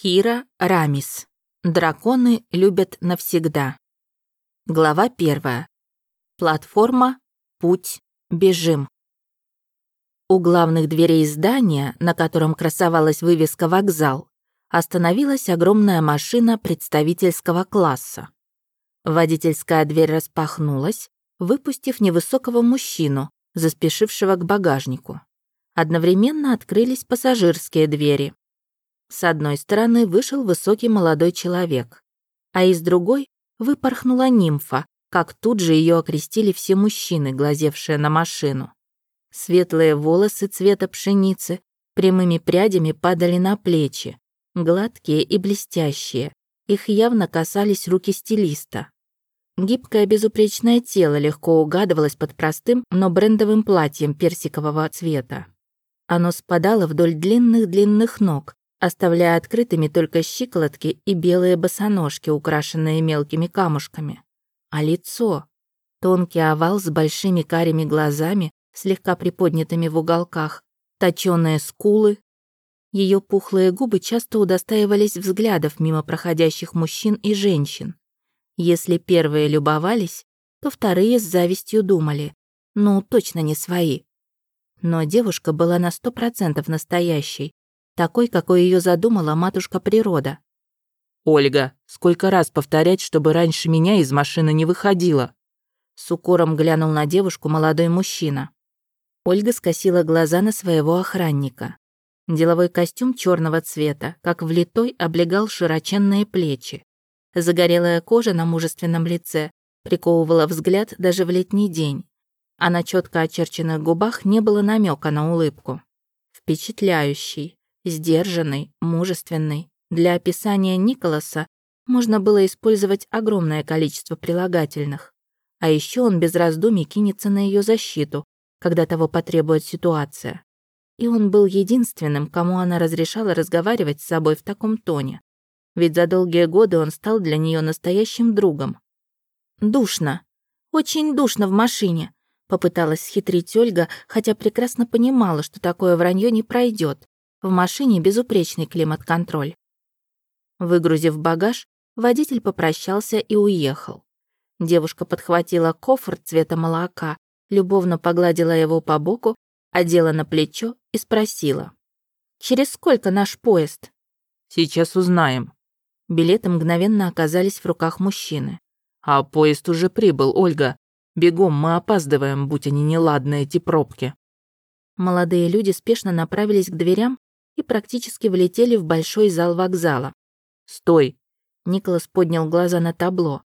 Кира Рамис. Драконы любят навсегда. Глава первая. Платформа «Путь. Бежим». У главных дверей здания, на котором красовалась вывеска «Вокзал», остановилась огромная машина представительского класса. Водительская дверь распахнулась, выпустив невысокого мужчину, заспешившего к багажнику. Одновременно открылись пассажирские двери, с одной стороны вышел высокий молодой человек, а из другой выпорхнула нимфа, как тут же ее окрестили все мужчины, глазевшие на машину. Светлые волосы цвета пшеницы прямыми прядями падали на плечи, гладкие и блестящие. Их явно касались руки стилиста. Гибкое безупречное тело легко угадывалось под простым, но брендовым платьем персикового цвета. Оно спадало вдоль длинных-длинных ног, оставляя открытыми только щиколотки и белые босоножки, украшенные мелкими камушками. А лицо? Тонкий овал с большими карими глазами, слегка приподнятыми в уголках, точёные скулы. Ее пухлые губы часто удостаивались взглядов мимо проходящих мужчин и женщин. Если первые любовались, то вторые с завистью думали, ну, точно не свои. Но девушка была на сто процентов настоящей, такой, какой ее задумала матушка природа. «Ольга, сколько раз повторять, чтобы раньше меня из машины не выходила?» С укором глянул на девушку молодой мужчина. Ольга скосила глаза на своего охранника. Деловой костюм черного цвета, как влитой, облегал широченные плечи. Загорелая кожа на мужественном лице приковывала взгляд даже в летний день, а на четко очерченных губах не было намека на улыбку. Впечатляющий, Сдержанный, мужественный. Для описания Николаса можно было использовать огромное количество прилагательных. А еще он без раздумий кинется на ее защиту, когда того потребует ситуация. И он был единственным, кому она разрешала разговаривать с собой в таком тоне. Ведь за долгие годы он стал для нее настоящим другом. «Душно. Очень душно в машине», — попыталась схитрить Ольга, хотя прекрасно понимала, что такое вранье не пройдет. В машине безупречный климат-контроль. Выгрузив багаж, водитель попрощался и уехал. Девушка подхватила кофр цвета молока, любовно погладила его по боку, одела на плечо и спросила. «Через сколько наш поезд?» «Сейчас узнаем». Билеты мгновенно оказались в руках мужчины. «А поезд уже прибыл, Ольга. Бегом, мы опаздываем, будь они неладные, эти пробки». Молодые люди спешно направились к дверям, и практически влетели в большой зал вокзала. «Стой!» Николас поднял глаза на табло.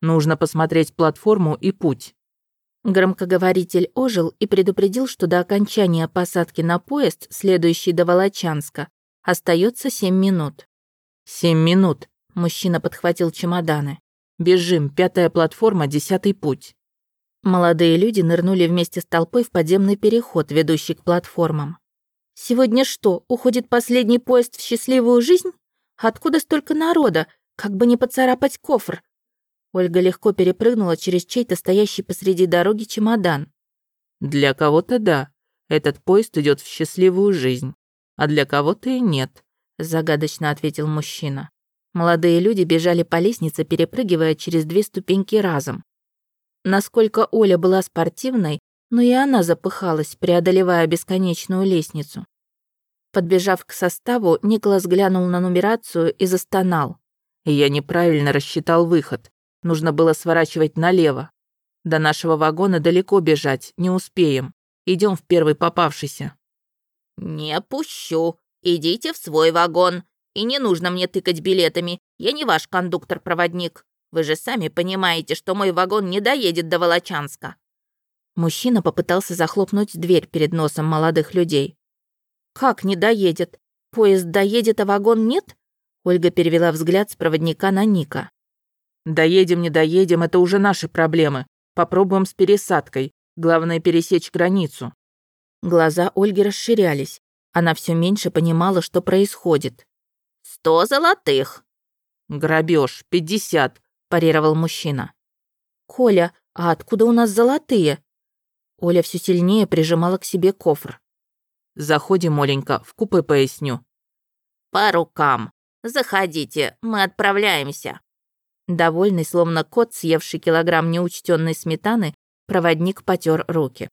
«Нужно посмотреть платформу и путь». Громкоговоритель ожил и предупредил, что до окончания посадки на поезд, следующий до Волочанска, остается семь минут. «Семь минут», — мужчина подхватил чемоданы. «Бежим, пятая платформа, десятый путь». Молодые люди нырнули вместе с толпой в подземный переход, ведущий к платформам. Сегодня что, уходит последний поезд в счастливую жизнь? Откуда столько народа? Как бы не поцарапать кофр. Ольга легко перепрыгнула через чей-то стоящий посреди дороги чемодан. Для кого-то да. Этот поезд идет в счастливую жизнь. А для кого-то и нет, загадочно ответил мужчина. Молодые люди бежали по лестнице, перепрыгивая через две ступеньки разом. Насколько Оля была спортивной, но и она запыхалась, преодолевая бесконечную лестницу. Подбежав к составу, Николас глянул на нумерацию и застонал. «Я неправильно рассчитал выход. Нужно было сворачивать налево. До нашего вагона далеко бежать, не успеем. Идем в первый попавшийся». «Не пущу. Идите в свой вагон. И не нужно мне тыкать билетами. Я не ваш кондуктор-проводник. Вы же сами понимаете, что мой вагон не доедет до Волочанска. Мужчина попытался захлопнуть дверь перед носом молодых людей. «Как не доедет? Поезд доедет, а вагон нет?» Ольга перевела взгляд с проводника на Ника. «Доедем, не доедем, это уже наши проблемы. Попробуем с пересадкой. Главное пересечь границу». Глаза Ольги расширялись. Она все меньше понимала, что происходит. «Сто золотых!» «Грабеж, пятьдесят», – парировал мужчина. «Коля, а откуда у нас золотые?» Оля все сильнее прижимала к себе кофр. «Заходим, Оленька, в купе поясню». «По рукам. Заходите, мы отправляемся». Довольный, словно кот, съевший килограмм неучтенной сметаны, проводник потер руки.